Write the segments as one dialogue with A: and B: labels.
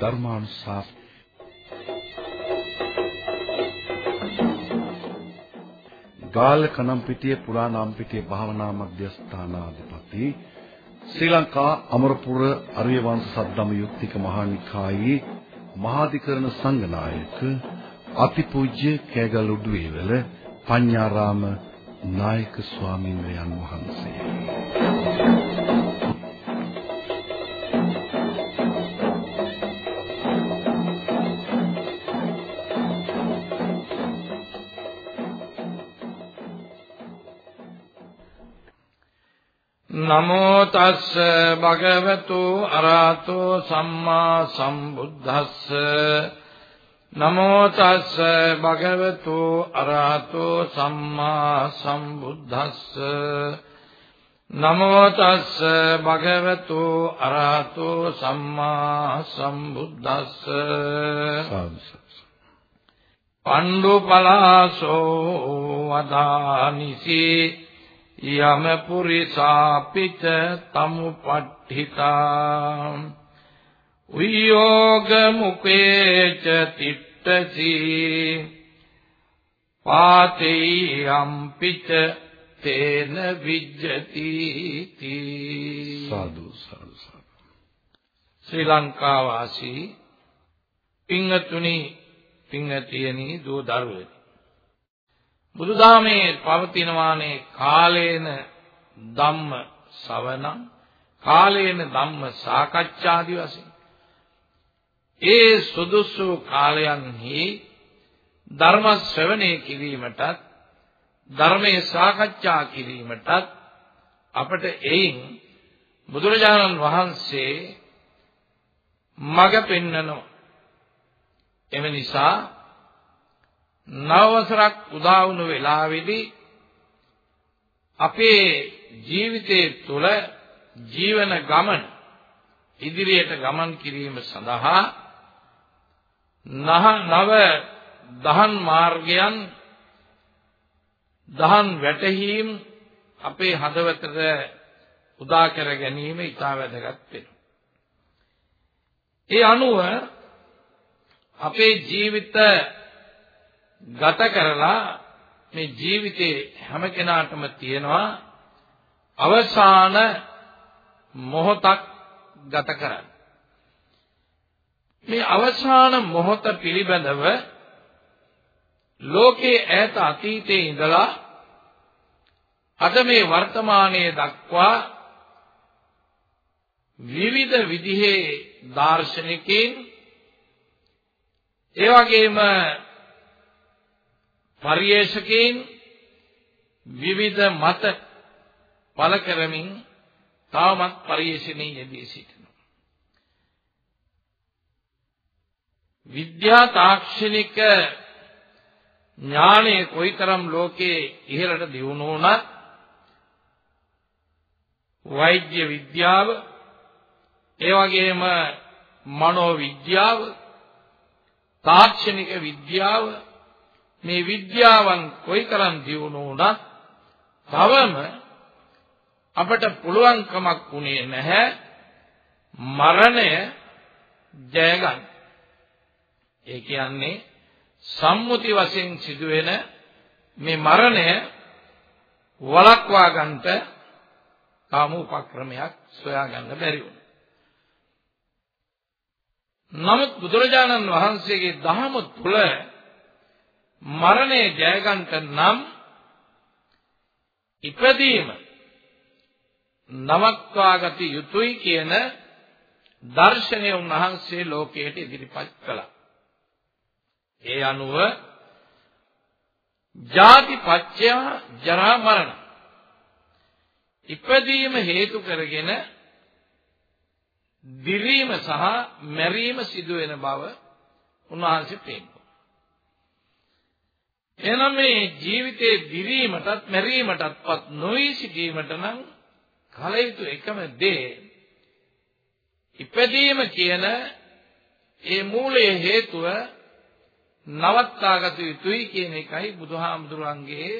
A: ධර්මානුශාස ගාල්ල කනම්පිටිය පුරාණම්පිටිය භාවනා මධ්‍යස්ථානාධිපති ශ්‍රී ලංකා අමරපුර අරිය වංශ සද්ධම යුක්තික මහානිකායේ මහාධිකරණ සංඝනායක අතිපූජ්‍ය කෑගල් උඩුවේවල පඤ්ඤාරාම නායක ස්වාමීන් වහන්සේ.
B: නමෝ තස්ස භගවතු අරහතෝ සම්මා සම්බුද්දස්ස. නමෝ තස්ස භගවතු අරහතෝ සම්මා සම්බුද්දස්ස. නමෝ තස්ස භගවතු අරහතෝ සම්මා සම්බුද්දස්ස. පණ්ඩු පලාසෝ වදානිසී යම පුරිසාපිච තමුපට්ඨිතා උයෝග මුකේච තිට්ඨසී පාතේ යම්පිච තේන විජ්ජති
A: සාදු සාදු
B: ශ්‍රී ලංකා වාසී පිංගතුනි පිංගතියනි දෝ දරුවනි බුදුදහමේ පවතිනවානේ කාලේන ධම්ම ශවණං කාලේන ධම්ම සාකච්ඡාදි වශයෙන් ඒ සුදුසු කාලයන්හි ධර්ම ශ්‍රවණය කිරීමටත් ධර්මයේ සාකච්ඡා කිරීමටත් අපට එයින් බුදුරජාණන් වහන්සේ මඟ පෙන්වනවා. එම නිසා නවවසරක් උදා වුණු වෙලාවේදී අපේ ජීවිතයේ තුල ජීවන ගමන ඉදිරියට ගමන් කිරීම සඳහා නව දහන් මාර්ගයන් දහන් වැටහීම් අපේ හදවතට උදා කර ගැනීම ඉතා වැදගත් වෙනවා. ඒ අනුව අපේ ජීවිත ගත කරලා මේ ජීවිතේ හැම කෙනාටම තියෙනවා අවසාන මොහොතක් ගත කරන්න. මේ අවසාන මොහොත පිළිබඳව ලෝකේ ඈත අතීතයේ ඉඳලා අද මේ වර්තමානයේ දක්වා විවිධ විදිහේ දාර්ශනිකයින් ඒ වගේම පරිේශකයන් විවිධ මත පළ කරමින් තවමත් පරිේශණයේ යෙදී සිටිනවා. විද්‍යා තාක්ෂණික ඥානය කොයිතරම් ලෝකේ ඉහළට දියුණු වුණත් වෛද්‍ය විද්‍යාව ඒ වගේම මනෝ විද්‍යාව තාක්ෂණික විද්‍යාව මේ විද්‍යාවන් කොයිතරම් දියුණු වුණත් තවම අපට පුළුවන්කමක් වුණේ නැහැ මරණය ජය ගන්න. ඒ කියන්නේ සම්මුති වශයෙන් සිදුවෙන මේ මරණය වළක්වා ගන්නට කාම උපක්‍රමයක් සොයා ගන්න බැරි වුණා. නමුත් බුදුරජාණන් වහන්සේගේ දහම තුළ මරණය ජයගන්ට නම් ඉපදීම නවත්වාගත යුතුයි කියන දර්ශනය උන්වහන්සේ ලෝකයට ඉදිරිපත් කළා. ඒ අනුව ජාති පත්‍ය ජරා මරණ ඉපදීම හේතු කරගෙන දිවීම සහ මැරීම සිදු වෙන බව උන්වහන්සේ පෙන්නනවා. එහෙනම් මේ ජීවිතේ දිවීමටත් මැරීමටත්පත් නොවි සිටීමට නම් කල යුතු එකම දේ ඉපදීම කියන ඒ මූලයේ හේතුව නවත්තාගත යුතුයි කියන එකයි බුදුහාමුදුරන්ගේ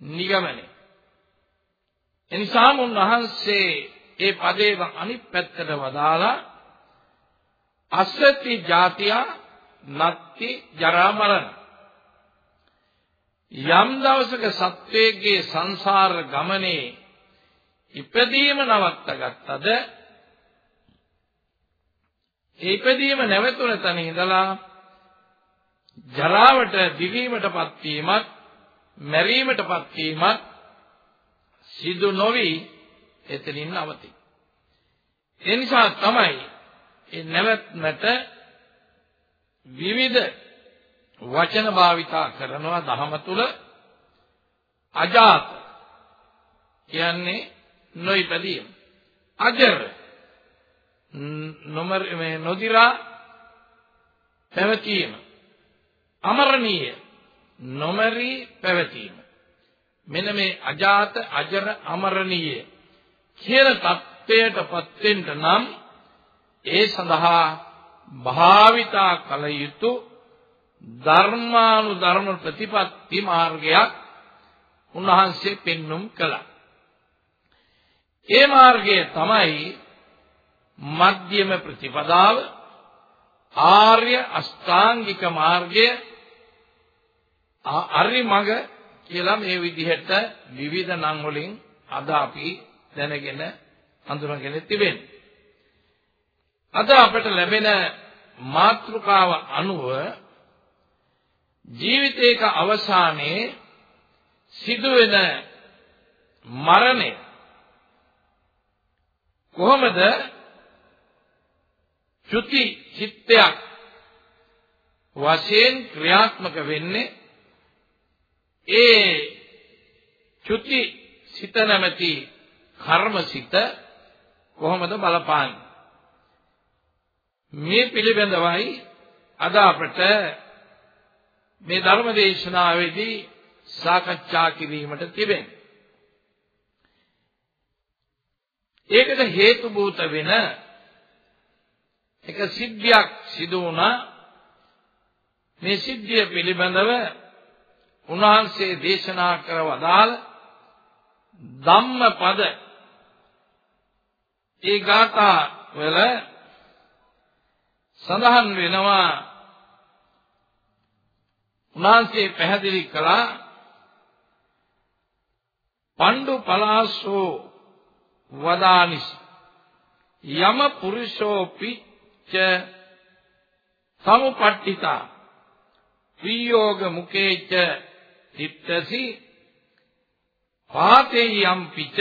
B: නිගමනය. එනිසාම උන්වහන්සේ ඒ පදේ අනිත් පැත්තට වදාලා අසති ජාතියා නත්ති ජරා මරණ යම් දවසක සත්වයේ සංසාර ගමනේ ඉපදීම නවත්ත ගත්තද ඒ ඉපදීම නැවතුන තැන ඉඳලා ජරාවට දිවීමටපත් වීමත් මැරීමටපත් වීමත් සිදු නොවි එතනින් නවතී. ඒ නිසා තමයි ඒ නැවැත්මට විවිධ වචන භාවිතා කරනවා දහම තුල අජාත. කියන්නේ නොයිපදීම. අජර. නොමර මේ නොදිරා පැවතීම. අමරණීය. නොමරි පැවතීම. මෙන්න මේ අජාත අජර අමරණීය කියන தත්වයටපත් වෙන්න නම් ඒ සඳහා භාවිතා කල යුතු ධර්මානුධර්ම ප්‍රතිපත්ති මාර්ගයක් උන්වහන්සේ පෙන්눔 කළා. ඒ මාර්ගය තමයි මධ්‍යම ප්‍රතිපදාව ආර්ය අෂ්ටාංගික මාර්ගය අරි මඟ කියලා මේ විදිහට විවිධ නම් වලින් අද අපි දැනගෙන හඳුනාගෙන තිබෙනවා. අද අපට ලැබෙන මාතෘකාව අනුව ජීවිතයක අවසානයේ සිදුවෙන මරණය. කොහොමද චුති චිත්තයක් වශයෙන් ක්‍රියාත්මක වෙන්නේ? ඒ චුති සිත නැමැති කර්මසිත කොහොමද බලපාන්නේ? මේ පිළිබඳවයි අද අපට මේ ධර්ම දේශනාවේදී සාකච්ඡා කිරීමට තිබෙන්නේ. ඒකට හේතු භූත වෙන එක සිද්ධියක් සිදු වුණා. මේ සිද්ධිය පිළිබඳව උන්වහන්සේ දේශනා කර වදාළ ධම්මපද ඒ ගාථා වල සඳහන් වෙනවා උන්වහන්සේ පැහැදිලි කළා පණ්ඩු පලාසෝ වදානිස් යම පුරුෂෝපි ච සමුපට්ඨිතා විയോഗ මුකේච චිත්තසි පාතේ යම් පිච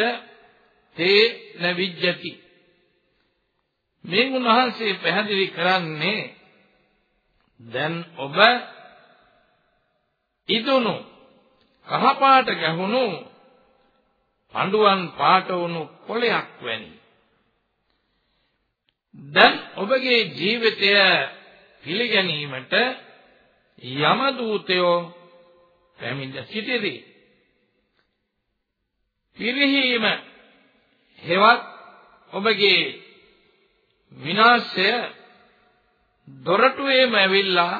B: තේ නවිජ්ජති. මේ උන්වහන්සේ පැහැදිලි කරන්නේ දැන් ඔබ ඉදුණු කහපාට ගැහුණු පඬුවන් පාට වුණු කොළයක් වැනි දැන් ඔබගේ ජීවිතය පිළිගැනීමට යම දූතයෝ පැමිණ සිටිදී පිරිහීම හෙවත් ඔබගේ විනාශය දොරටුවේම ඇවිල්ලා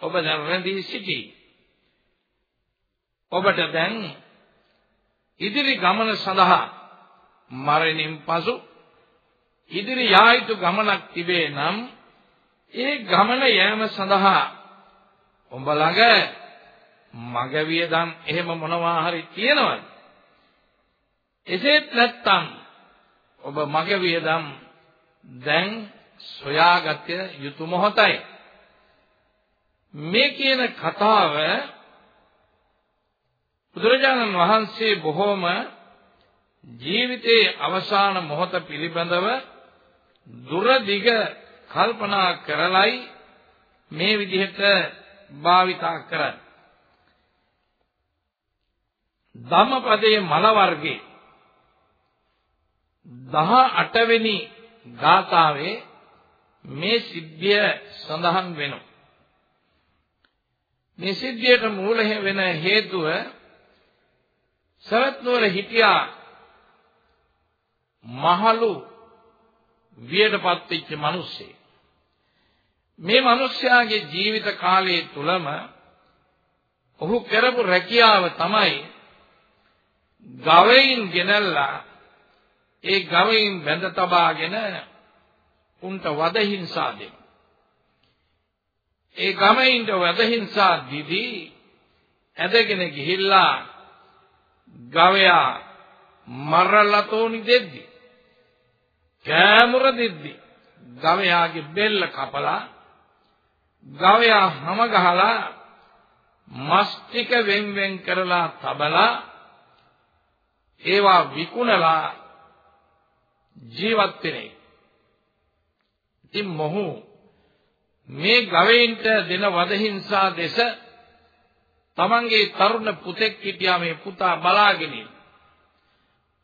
B: ඔබ දැන් රැඳී සිටී. ඔබට දැන් ඉදිරි ගමන සඳහා මරණින් පසු ඉදිරි යා යුතු ගමනක් තිබේ නම් ඒ ගමන යෑම සඳහා ඔබ ළඟ මග වියදම් එහෙම මොනවා හරි තියෙනවද? එසේත් නැත්නම් ඔබ මග වියදම් දැන් සොයාගත යුතු මොහොතයි. මේ කියන කතාව බුදුරජාණන් වහන්සේ බොහෝම ජීවිතයේ අවසාන මොහොත පිළිබඳව දුර දිග කල්පනා කරලයි මේ විදිහට භාවිතා කරන්නේ. ධම්මපදයේ මල වර්ගයේ 18 වෙනි ගාථාවේ මේ සිද්ධිය සඳහන් වෙනවා. මේ සිද්ධියට මූල වෙන හේතුව සවැත් නුවර හිටියා මහලු වියටපත් වෙච්ච මිනිස්සේ. මේ මිනිස්යාගේ ජීවිත කාලය තුලම ඔහු කරපු රැකියාව තමයි ගවයින් ගෙනල්ලා ඒ ගවයින් බැඳ තබාගෙන උන්ට වද හිංසා දෙනවා. ඒ ගමයින්ට වැදහිංසා දිදී ඇදගෙන ගිහිල්ලා ගවයා මරලතෝනි දෙද්දි කෑමුර දෙද්දි ගවයාගේ බෙල්ල කපලා ගවයා හැම ගහලා මස් ටික වෙන් වෙන් කරලා තබලා ඒවා විකුණලා ජීවත් වෙන්නේ. ඉතින් මොහු මේ ගවයින්ට දෙන වදහිංසා දෙස තමන්ගේ තරුණ පුතෙක් හිටියා මේ පුතා බලාගෙන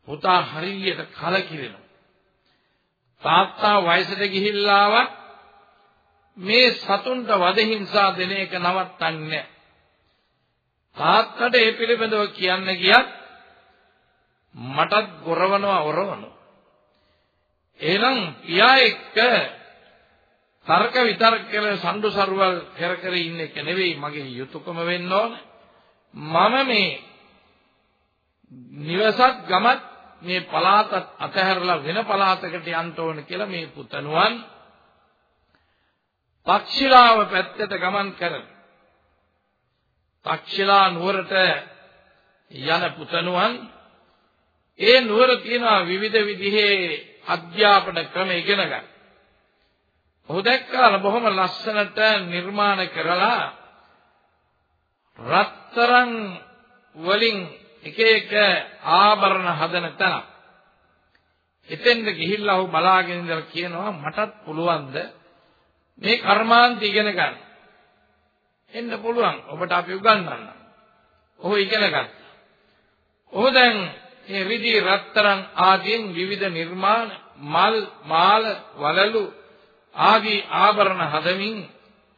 B: පුතා හරියට කලකිරෙනවා. තාත්තා වයසට ගිහිල්ලාවත් මේ සතුන්ට වදහිංසා දෙන එක නවත්තන්නේ තාත්තට ඒ පිළිබඳව කියන්න ගියත් මටත් ගොරවනවා ඔරවනවා. එහෙනම් පියා එක්ක තර්ක විතර්ක කියලා සම්ඩු සරුවල් කර කර ඉන්න එක නෙවෙයි මගේ යුතුයකම වෙන්න ඕන. මම මේ නිවසත් ගමත් මේ පළාතත් අතහැරලා වෙන පළාතකට යන්න ඕන කියලා මේ පුතණුවන් පක්ෂිලාව පැත්තට ගමන් කරන. පක්ෂිලා නුවරට යන පුතණුවන් ඒ නුවර තියෙනවා විවිධ විදිහේ අධ්‍යාපන ක්‍රම ඉගෙන ගන්න. ඔහු දැක්කා බොහොම ලස්සනට නිර්මාණ කරලා රත්තරන් වලින් එක එක ආභරණ හදන තැන. එතෙන්ද ගිහිල්ලා ඔහු බලාගෙන ඉඳලා කියනවා මටත් පුළුවන්ද මේ කර්මාන්ත ඉගෙන ගන්න. එන්න පුළුවන් ඔබට අපි උගන්වන්න. ඔහු ඉගෙන ගත්තා. ඔහු දැන් මේ රිදි රත්තරන් ආදීන් විවිධ නිර්මාණ මල් මාල වලලු ආදී ආභරණ හදමින්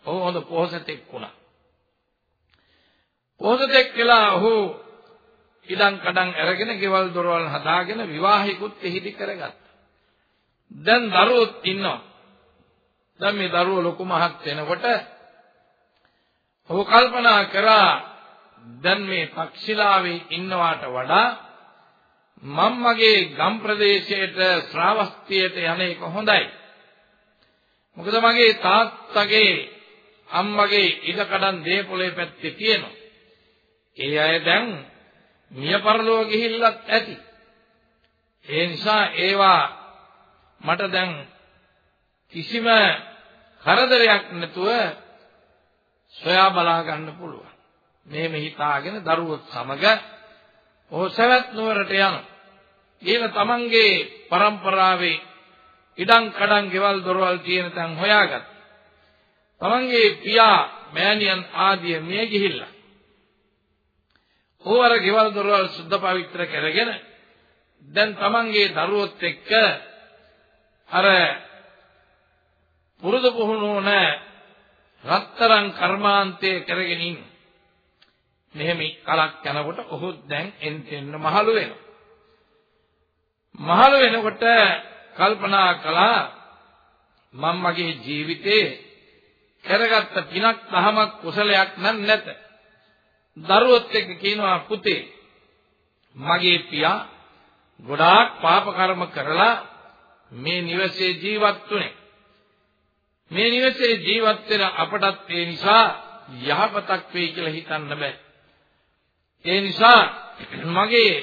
B: ඔහු හොඳ පොහසතෙක් වුණා. පොහසතෙක් කියලා ඔහු ඉඩම් කඩම් අරගෙන ගෙවල් දොරවල් හදාගෙන විවාහිකුත් එහිදි කරගත්තා. දැන් දරුවොත් ඉන්නවා. දැන් මේ දරුවෝ ලොකු මහත් වෙනකොට ඔහු කල්පනා කරා දැන් මේ පක්ෂිලාවේ ඉන්නවාට වඩා මම මගේ ගම් ප්‍රදේශයට ශ්‍රාවස්තියට යන එක හොඳයි. මොකද මගේ තාත්තගේ අම්මගේ ඉඩකඩම් දේපොලේ පැත්තේ තියෙනවා. ඒ අය දැන් මිය පරලෝ ගිහිල්ලත් ඇති. ඒ නිසා ඒවා මට දැන් කිසිම කරදරයක් නැතුව සොයා බලා ගන්න පුළුවන්. මෙහෙම හිතාගෙන දරුවොත් සමග ඔහු සවැත් නුවරට යනවා. ඊළ තමන්ගේ પરම්පරාවේ ඉඩම් කඩම් ගෙවල් දොරවල් තියෙන තැන් හොයාගත්තා. තමන්ගේ පියා මෑණියන් ආදිය මිය ගිහිල්ලා. ඕවර ගෙවල් දොරවල් සුද්ධ පවිත්‍ර කරගෙන දැන් තමන්ගේ දරුවොත් එක්ක අර පුරුදු පුහුණු නැ රත්තරන් කර්මාන්තයේ කරගෙන ඉන්න. මෙහෙම කලක් යනකොට ඔහු දැන් එන්ටෙන්න මහලු වෙනවා. මහලු වෙනකොට කල්පනා කළා මම මගේ ජීවිතේ කරගත්ත පිනක් දහමක් කුසලයක් නම් නැත. දරුවොත් එක්ක කියනවා පුතේ මගේ පියා ගොඩාක් පාප කර්ම කරලා මේ නිවසේ ජීවත් වුනේ. මේ නිවසේ ජීවත් වෙන අපටත් ඒ නිසා යහපතක් වෙයි කියලා හිතන්න බෑ. ඒ නිසා මගේ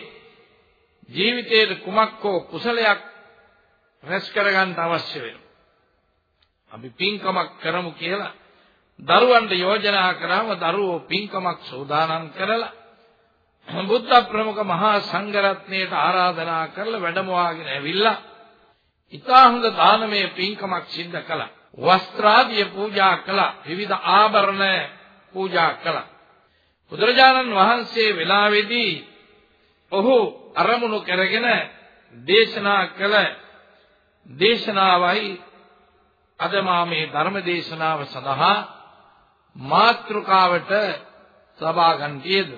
B: ජීවිතයේ කුමක් හෝ කුසලයක් රැස් කරගන්න අවශ්‍ය වෙනවා. අපි පින්කමක් කරමු කියලා දරුවන්ට යෝජනා කරාම දරුවෝ පින්කමක් සෝදානම් කරලා බුද්ධ ප්‍රමුඛ මහා සංඝරත්නයට ආරාධනා කරලා වැඩමවාගෙන ඇවිල්ලා ඊතා හොඳ දානමය පින්කමක් සිද්ධ කළා. වස්ත්‍රාදිය පූජා කළා. විවිධ ආභරණ පූජා කළා. බුදුරජාණන් වහන්සේ වෙලාවේදී ඔහු අරමුණු කරගෙන දේශනා කළ දේශනාවයි. අද මා මේ ධර්ම දේශනාව සඳහා මාත්‍රකාවට සබා ගන්තියද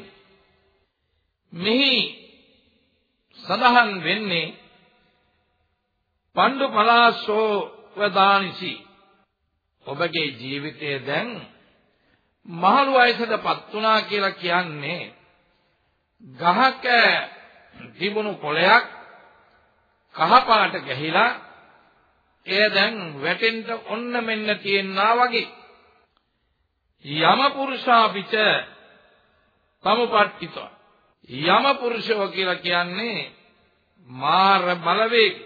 B: මෙහි සඳහන් වෙන්නේ පණ්ඩු පලාසෝ වදානිසි. ඔබගේ ජීවිතය දැන් මහලු වයසටපත් වුණා කියලා කියන්නේ ගහක තිබුණු කොළයක් කහපාට ගැහිලා එය දැන් වැටෙන්න ඔන්න මෙන්න තියෙනා වගේ. යම පුරුෂාපිච සමුපට්ඨිත. යම පුරුෂෝ කියලා කියන්නේ මාර බලවේග.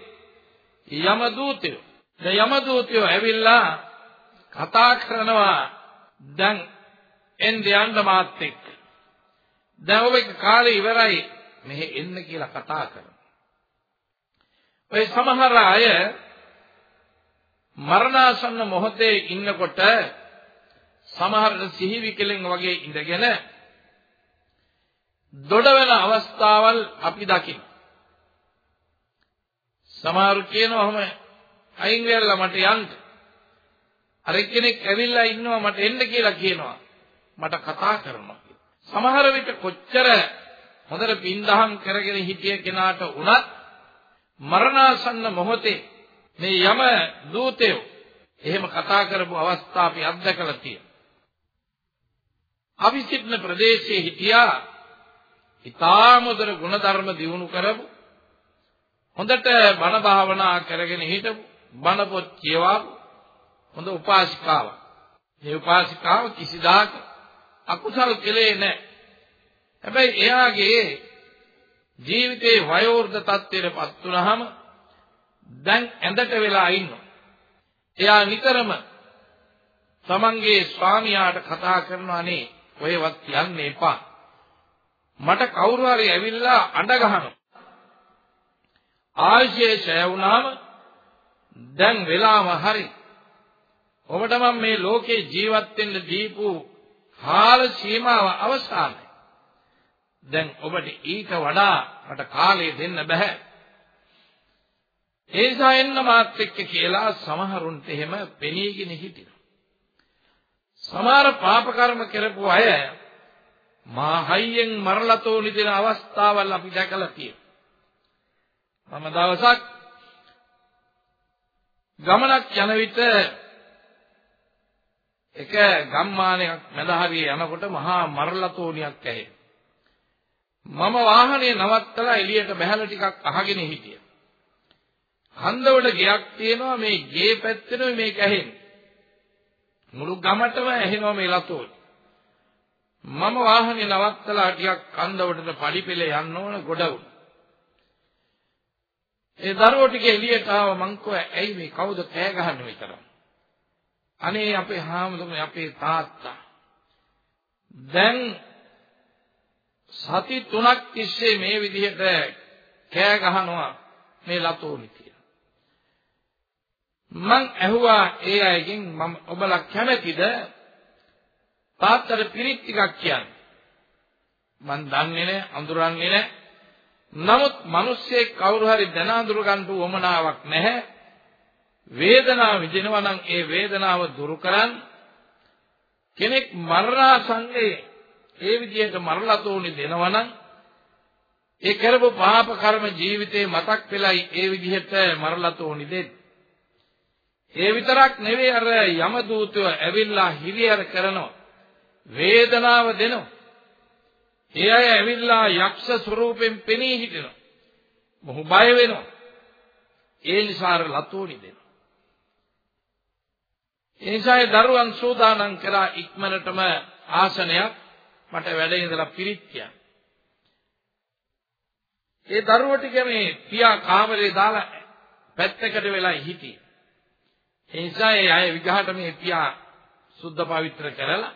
B: යම දූතයෝ. දැන් යම දූතයෝ ඇවිල්ලා කතා කරනවා දැන් එන්නේ යන්න මාත් එක්ක. දැන් ඔබේ කාලේ ඉවරයි මෙහෙ එන්න කියලා කතා කරනවා. ඔය සමහර අය මරණාසන්න මොහොතේ ඉන්නකොට සමහර සිහි විකලෙන් වගේ ඉඳගෙන දොඩ වෙන අවස්ථාවල් අපි දකිනවා. සමහරු කියනවා ඔහම අයින් වෙලා මට යන්න. අර එක්කෙනෙක් ඇවිල්ලා ඉන්නවා මට එන්න කියලා කියනවා. මට කතා කරනවා සමහර විට කොච්චර හොඳට පින්දහම් කරගෙන හිටිය කෙනාට උනත් මරණාසන්න මොහොතේ මේ යම දූතයෝ එහෙම කතා කරපු අවස්ථා අපි අත්දකලා තියෙනවා. අපි සිටින ප්‍රදේශයේ හිටියා ඊ타මොදර ගුණධර්ම දියුණු කරපු හොඳට බණ භාවනා කරගෙන හිටපු බණ පොත් කියවපු හොඳ උපාසිකාවක්. මේ උපාසිකාව කිසිදාක අකුසල් කෙලේ නැහැ. හැබැයි එයාගේ ජීවිතේ වයෝවෘද්ධ තත්ත්වයටපත් වුනහම දැන් ඇඳට වෙලා ඉන්නවා. එයා නිතරම තමන්ගේ ස්වාමියාට කතා කරනවා නේ ඔයවත් කියන්න එපා. මට කවුරු හරි ඇවිල්ලා අඬ ගහනවා. ආශේෂය වුණාම දැන් වෙලාම හරි. ඔබට මම මේ ලෝකේ ජීවත් වෙන්න දීපු කාල සීමාව අවසానයි. දැන් ඔබට ඊට වඩා මට කාලය දෙන්න බෑ. ඒ නිසා එන්න මාත් එක්ක කියලා සමහරුන්ට එහෙම පෙනීගෙන හිටිනවා. සමහර පාප කර්ම කරපු අය මා හයියෙන් මරලතෝ නිදින අවස්ථාවල් අපි දැකලා තියෙනවා. මම දවසක් ගමනක් යන විට එක ගම්මානයක් මැද හරිය යනකොට මහා මරලතෝනියක් ඇහි. මම වාහනේ නවත්තලා එළියට බහැලා ටිකක් අහගෙන හිටියා. හන්දවට ගයක් තියෙනවා මේ ගේ පැත්තේ මේක ඇහෙන්නේ. මුළු ගමටම ඇහෙනවා මේ ලතෝනි. මම වාහනේ නවත්තලා ටිකක් කන්දවටට පඩිපෙළ යන්න ඕන ගොඩවුන. ඒ දරුවෝ ටික එළියට ආව මං කිව්වා ඇයි මේ කවුද කෑ ගහන්නේ විතර? අනේ අපේ හාමුදුරනේ අපේ තාත්තා. දැන් සති තුනක් තිස්සේ මේ විදිහට කෑ ගහනවා මේ ලතෝනි කියලා. මං ඇහුවා ඒ අයගෙන් මම ඔබලා කැමතිද තාත්තට පිරිත් ටිකක් කියන්න. මං දන්නේ නැහැ අඳුරන්නේ නැහැ. නමුත් මිනිස්සෙක් කවුරු හරි දැන අඳුර ගන්න උවමනාවක් නැහැ. වේදනාව විඳිනවා නම් ඒ වේදනාව දුරු කරන් කෙනෙක් මරණාසංගේ ඒ විදිහට මරලා තෝනි දෙනවා නම් ඒ කරපු පාප කර්ම ජීවිතේ මතක් වෙලයි ඒ විදිහට මරලා තෝනි දෙන්නේ. ඒ විතරක් නෙවෙයි අර යම දූතයෝ ඇවිල්ලා හිරියර කරනවා. වේදනාව දෙනවා. ඒ අය ඇවිල්ලා යක්ෂ ස්වරූපෙන් පෙනී හිටිනවා. මොහු බය වෙනවා. ඒ නිසා අර ලතෝනි දෙනවා. ඒ නිසා දරුවන් සෝදානම් කරා ඉක්මනටම ආසනයක් මට වැඩ ඉඳලා පිරිත් කියන්න. ඒ දරුවෝ ටික මේ පියා කාමරේ දාලා පැත්තකට වෙලා හිටියේ. ඒ නිසා ඒ අය විගහට මේ පියා සුද්ධ පවිත්‍ර කරලා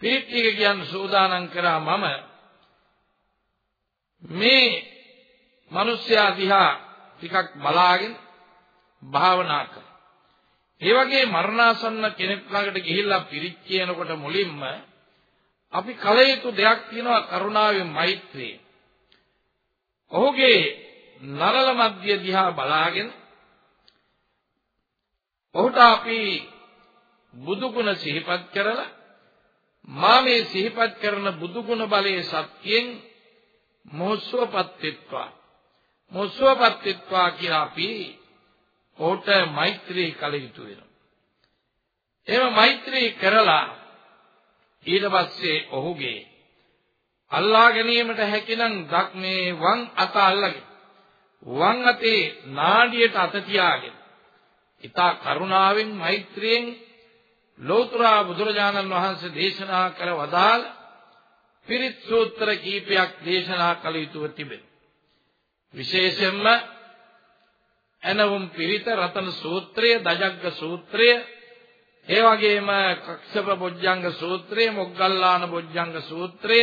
B: පිරිත් ටික කියන්න සෝදානම් කරා මම මේ මිනිස්යා දිහා ටිකක් බලාගෙන භාවනා කරා. ඒ වගේ මරණාසන්න කෙනෙක් ළඟට ගිහිල්ලා පිරිත් කියනකොට මුලින්ම අපි කල යුතු දෙයක් තියෙනවා කරුණාවෙන් මෛත්‍රිය. ඔහුගේ නරල මැදිය දිහා බලාගෙන ඔහුට අපි බුදු ගුණ සිහිපත් කරලා මා මේ සිහිපත් කරන බුදු ගුණ බලයේ සත්‍යයෙන් මොහොස්සවපත් වෙත්වා මොහොස්සවපත් වෙත්වා කියලා අපි ඔහුට මෛත්‍රී කළ යුතු වෙනවා. එහෙම මෛත්‍රී කරලා ඊට පස්සේ ඔහුගේ අල්ලා ගැනීමට හැකිනම් දක් මේ වම් අත අල්ලගෙන වම් අතේ නාඩියට අත තියාගෙන ඊතා කරුණාවෙන් මෛත්‍රියෙන් ලෞතර බුදුරජාණන් වහන්සේ දේශනා කර වදාළ පිරිත් සූත්‍ර කීපයක් දේශනා කළ යුතුව තිබේ. විශේෂයෙන්ම එනවුම් පිරිත රතන සූත්‍රය, දජග්ග සූත්‍රය, ඒ වගේම කක්ෂප බොජ්ජංග සූත්‍රය, මොග්ගල්ලාන බොජ්ජංග සූත්‍රය,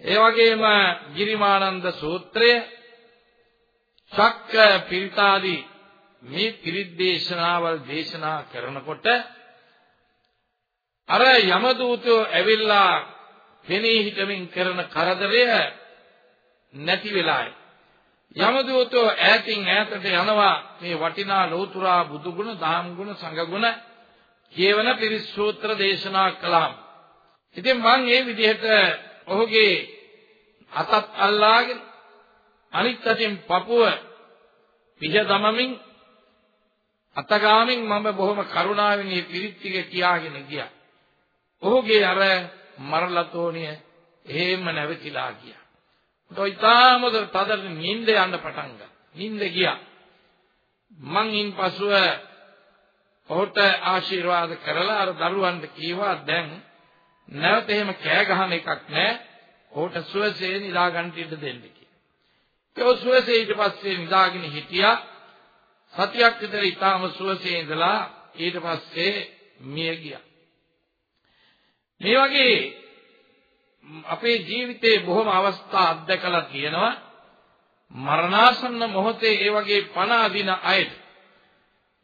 B: ඒ වගේම ගිරිමානන්ද සූත්‍රය, ශක්ක පිරිතාදී මේ පිරිත් දේශනාවල් දේශනා කරනකොට අර යමදූතයෝ ඇවිල්ලා පෙනී හිටමින් කරන කරදරය නැති වෙලායි. යමදූතෝ ඈතින් ඈතට යනවා මේ වටිනා ලෝතුරා බුදුගුණ, දහම්ගුණ, සංඝගුණ කියවන පිරිත් සූත්‍ර දේශනා කළාම. ඉතින් මම මේ විදිහට ඔහුගේ අතත් අල්ලාගෙන අනිත් අතින් පපුව පිහ දමමින් අතගාමින් මම බොහොම කරුණාවෙන් මේ පිරිත් ටික කියාගෙන ගියා. ඔහුගේ අර මරලතෝනිය එහෙම නැවතිලා ගියා. ඒතොයිතාමද තදට නිින්ද යන්න පටන් ගත්තා. නිින්ද ගියා. මං ඉන් පසුව ඔහුට ආශිර්වාද කරලා අර දරුවන්ට කීවා දැන් නැවත එහෙම කෑ ගහන එකක් නැහැ. ඔහුට සුවසේ නිදා ගන්න ඉඩ දෙන්න කියලා. ඒ සුවසේ ඊට පස්සේ නිදාගෙන හිටියා. සතියක් විතර ඊටාම සුවසේ ඉඳලා ඊට පස්සේ මිය ගියා. මේ වගේ අපේ ජීවිතේ බොහොම අවස්ථා අත්දකලා තියෙනවා මරණාසන්න මොහොතේ ඒ වගේ පණ අදින අයට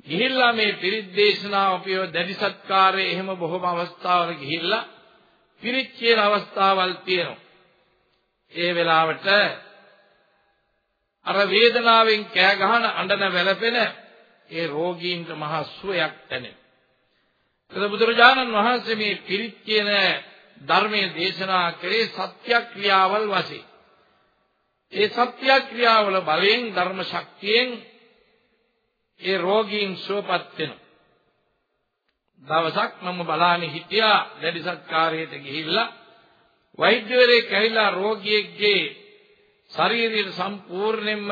B: ගිහිල්ලා මේ පිරිත් දේශනාව අපිව දැඩි සත්කාරයේ එහෙම බොහොම අවස්ථාවල ගිහිල්ලා පිරිත් කියන අවස්ථාවල් තියෙනවා ඒ වෙලාවට අර වේදනාවෙන් කෑ ගහන අඬන වැළපෙන ඒ රෝගීන්ට මහා සුවයක් දැනෙන. ඒද බුදුරජාණන් වහන්සේ මේ පිරිත් කියන ධර්මයේ දේශනා කරේ සත්‍යක්‍රියාවල් වශයෙන්. ඒ සත්‍යක්‍රියාවල බලයෙන් ධර්ම ශක්තියෙන් ඒ රෝගීන් සුවපත් වෙනවා. දවසක් මම බලානේ හිටියා දැඩි සත්කාරයට ගිහිල්ලා වෛද්‍යවරයෙක් ඇවිල්ලා රෝගියෙක්ගේ ශරීරයට සම්පූර්ණයෙන්ම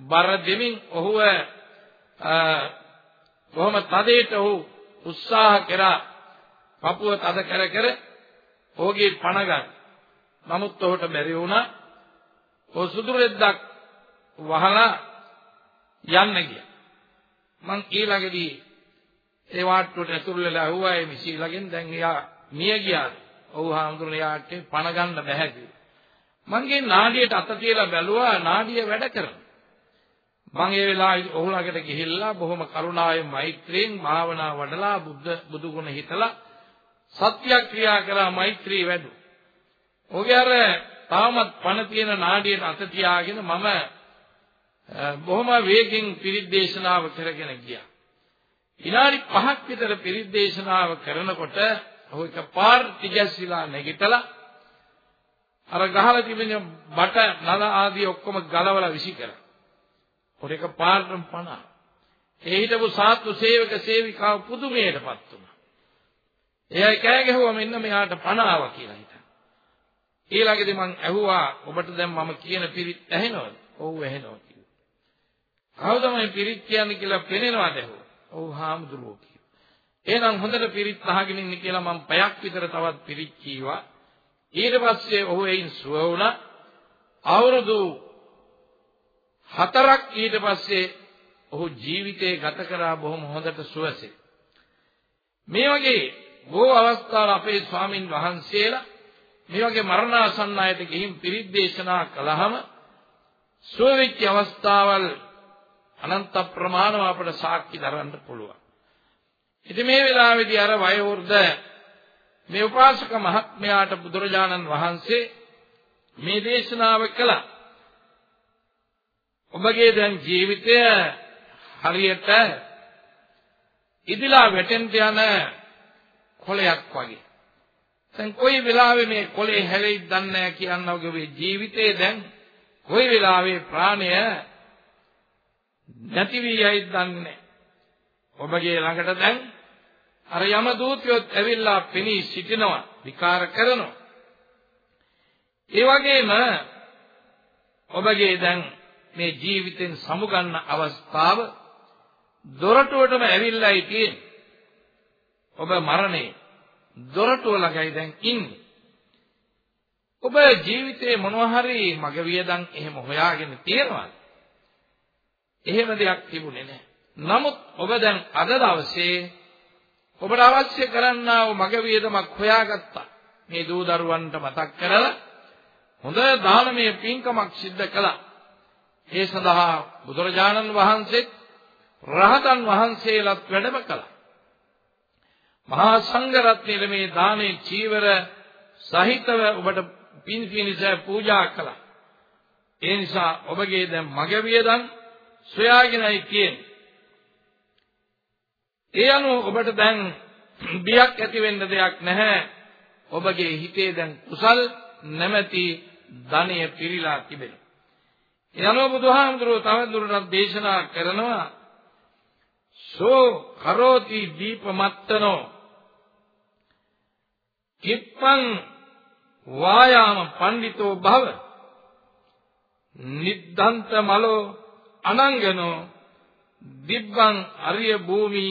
B: බර දෙමින් ඔහුව කොහොම තදේට ඔහු උත්සාහ කරා පපුව තද කර කර ඔහුගේ පණ ගන්න. නමුත් ඔහුට බැරි වුණා. ඔහු සුදු රෙද්දක් වහලා යන්න ගියා. මං ඊළඟදී ඒ වාට්ටුවට ඇතුල් වෙලා ඇහුවා ඒ මිසීලගෙන් දැන් එයා මිය ගියා. ඔව් හාමුදුරනේ යාට පණ ගන්න බැහැ කිව්වා. මංගේ නාඩියට අත තියලා බැලුවා නාඩිය වැඩ කරනවා. මම ඒ වෙලාවේ ඔහු ළඟට ගිහිල්ලා බොහොම කරුණාවෙන් මෛත්‍රියෙන් භාවනා වඩලා බුද්ධ බුදු ගුණ හිතලා සත්‍යක්‍රියා කරා මෛත්‍රී වැඩු. ඔහුගේ අර තාමත් පණ තියෙන නාඩියට අත තියාගෙන මම බොහොම වේගෙන් පිරිත් දේශනාව කරගෙන ගියා. විනාඩි 5ක් විතර පිරිත් දේශනාව කරනකොට ඔහු එකපාර තිගැස්සිලා නැගිටලා අර ගහලා තිබෙන බට නල ආදී ඔක්කොම ගලවලා විසි කරා. පොර එක පාරටම පණ. ඒ හිටපු සාත්තු සේවක සේවිකාව පුදුමයටපත් වුණා. එයා කෑ ගැහුවා මෙන්න මෙයාට පණ ආවා කියලා හිතා. ඊළඟදී මං ඇහුවා ඔබට දැන් මම කියන පිරිත් ඇහෙනවද? ඔව් ඇහෙනවා කිව්වා. කවුද මම පිරිත් කියන්නේ කියලා පෙනෙනවද ඇහුවා. ඔව් හාමුදුරුවෝ කිව්වා. එහෙනම් හොඳට පිරිත් අහගෙන ඉන්න කියලා මම පැයක් විතර තවත් පිරිත් කීවා. ඊට පස්සේ ඔහු එයින් සුව වුණා. අවුරුදු හතරක් ඊට පස්සේ ඔහු ජීවිතේ ගත කරා බොහොම හොඳට සුවසේ. මේ වගේ බොහෝ අවස්ථාවල අපේ ස්වාමින් වහන්සේලා මේ වගේ මරණාසන්න අයට ගිහින් පිරිත් දේශනා කළාම සුවවිච්ච අවස්ථාවල් අනන්ත ප්‍රමාණව අපට සාක්ෂි දරන්න පුළුවන්. ඉතින් මේ වෙලාවේදී අර වයෝවෘද්ධ මේ උපාසක මහත්මයාට බුදුරජාණන් වහන්සේ මේ දේශනාව කළා. ඔබගේ දැන් ජීවිතය හරියට ඉදිලා වැටෙන්න යන කොලයක් වගේ. දැන් කොයි වෙලාවෙ මේ කොලේ හැලෙයිද දන්නේ නැහැ කියනවා ඔබේ ජීවිතේ දැන් කොයි වෙලාවෙ ප්‍රාණය නැති වී යයිද දන්නේ නැහැ. ඔබගේ ළඟට දැන් අර යම දූතයොත් ඇවිල්ලා පෙනී සිටිනවා විකාර කරනවා ඒ වගේම ඔබගේ දැන් මේ ජීවිතෙන් සමුගන්න අවස්ථාව දොරටුවටම ඇවිල්ලායි තියෙන්නේ ඔබ මරණේ දොරටුව ළඟයි දැන් ඉන්නේ. ඔබ ජීවිතේ මොනවා හරි මග වියදම් එහෙම හොයාගෙන තියෙනවද? එහෙම දෙයක් තිබුණේ නැහැ. නමුත් ඔබ දැන් අද දවසේ ඔබට අවශ්‍ය කරන්නා වූ මග වියදමක් හොයාගත්තා. මේ දූ දරුවන්ට මතක් කරලා හොඳ දානමය පින්කමක් සිද්ධ කළා. ඒ සඳහා බුදුරජාණන් වහන්සේ රහතන් වහන්සේලාත් වැඩම කළා. මහා සංඝ රත්නයේ මේ දානේ චීවර සහිතව ඔබට පින් පිනිස පූජා කළා. ඒ නිසා ඔබගේ දැන් මග වියදම් සොයාගෙනයි තියෙන්නේ. ඒ අනුව ඔබට දැන් බියක් ඇති වෙන්න දෙයක් නැහැ. ඔබගේ හිතේ දැන් කුසල් නැමැති ධනය පිරීලා තිබෙනවා. ඒ අනුව බුදුහාමුදුරුවෝ තව දුරටත් දේශනා කරනවා සෝ කරෝති දීපමත්තනෝ කිප්පං වායාම පඬිතෝ භව නිද්දන්ත මලෝ අනංගනෝ දිබ්බං අරිය භූමි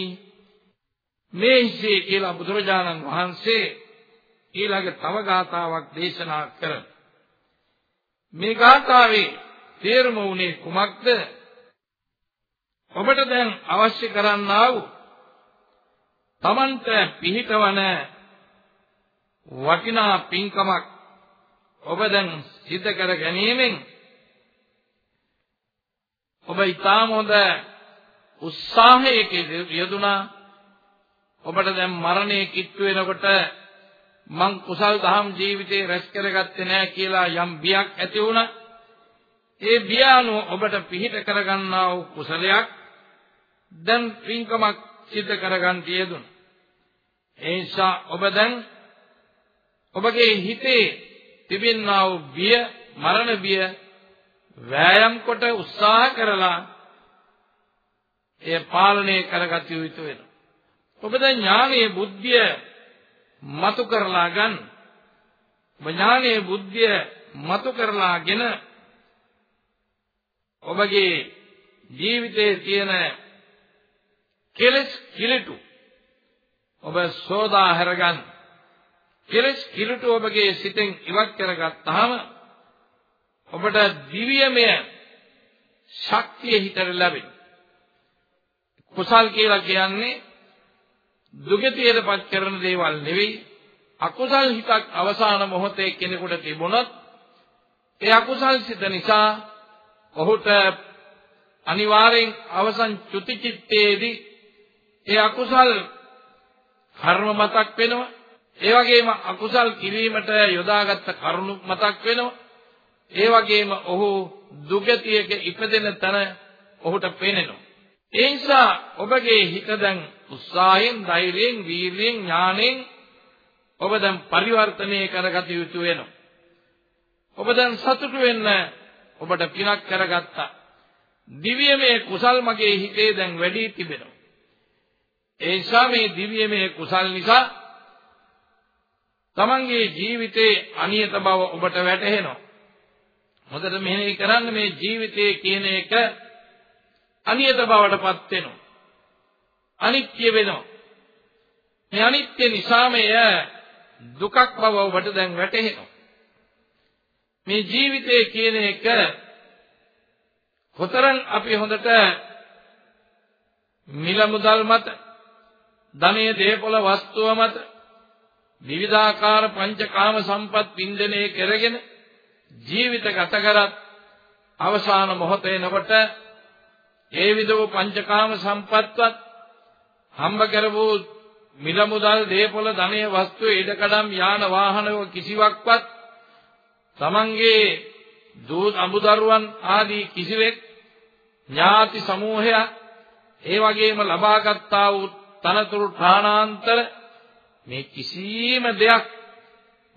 B: මේසේ කියලා බුදුරජාණන් වහන්සේ ඊළඟ තව ගාතාවක් දේශනා කරන මේ ගාතාවේ තේරුම උනේ කුමක්ද? ඔබට දැන් අවශ්‍ය කරන්නා වූ තමන්ට පිහිටවන වටිනා පින්කමක් ඔබ දැන් සිද්ධ කර ගැනීමෙන් ඔබ ඊටාම හොඳ උත්සාහයක යෙදුනා ඔබට දැන් මරණය කිට්ටු වෙනකොට මං කුසල් දහම් ජීවිතේ රැස් කරගත්තේ නැහැ කියලා යම් බියක් ඇති වුණා ඒ බිය අනුව ඔබට පිහිට කරගන්නා වූ කුසලයක් දැන් පින්කමක් සිද්ධ කරගන්න යෙදුණා ඒ නිසා ඔබ දැන් ඔබගේ හිතේ තිබෙනා වූ බිය මරණ බිය වෑයම් කොට උත්සාහ කරලා එය පාලනය කරගත යුතු වෙනවා. ඔබ දැන් ඥානීය බුද්ධිය මතු කරලා ගන්න. ඔබ ඥානීය බුද්ධිය මතු කරලාගෙන ඔබගේ ජීවිතයේ තියෙන කෙලස් කිලිටු ඔබ සෝදා හැරගන්න. කෙලස් කිලිටු ඔබගේ සිතෙන් ඉවත් කරගත්තාම ඔබට දිව්‍යමය ශක්තිය හිතට ලැබෙනවා. කුසල් කියලා කියන්නේ දුගතියටපත් කරන දේවල් නෙවෙයි. අකුසල් හිතක් අවසාන මොහොතේ කෙනෙකුට තිබුණොත් ඒ අකුසල් සිත නිසා ඔහුට අනිවාර්යෙන් අවසන් චුති චිත්තේදී ඒ අකුසල් කර්ම මතක් වෙනවා. ඒ වගේම අකුසල් කිරීමට යොදාගත්ත කරුණු මතක් වෙනවා. ඒ වගේම ඔහු දුගතියක ඉපදෙන තැන ඔහුට පේනෙනවා. ඒ නිසා ඔබගේ හිත දැන් උත්සාහයෙන්, ධෛර්යයෙන්, වීරියෙන්, ඥාණයෙන් ඔබ දැන් පරිවර්තනය කරගත යුතු වෙනවා. ඔබ දැන් සතුටු වෙන්න ඔබට පිනක් කරගත්තා. දිව්‍යමය කුසල් මගේ හිතේ දැන් වැඩි තිබෙනවා. ඒ නිසා මේ දිව්‍යමය කුසල් නිසා තමන්ගේ ජීවිතේ අනියත බව ඔබට වැටහෙනවා. හොඳට මෙහෙණි කරන්න මේ ජීවිතය කියන එක අනියත බවටපත් වෙනවා. අනිත්‍ය වෙනවා. මේ අනිත්‍ය නිසාමය දුකක් බව ඔබට දැන් වැටහෙනවා. මේ ජීවිතය කියන එක කොතරම් අපි හොඳට මිල මුදල් මත ධනයේ දේපොළ වස්තුව මත විවිධාකාර පංචකාම සම්පත් වින්දනය කරගෙන ජීවිත ගත කරත් අවසාන මොහොත එනකොට ඒ විදව පංචකාම සම්පත්වත් හම්බ කරවූ මිල මුදල් දේපොළ ධනය වස්තු ඉඩකඩම් යාන වාහන කිසිවක්වත් තමන්ගේ දූ අමුදරුවන් ආදී කිසිවෙක් ඥාති සමූහයක් ඒ වගේම ලබාගත්තා වූ තනතුරු ප්‍රාණාන්තර මේ කිසිම දෙයක්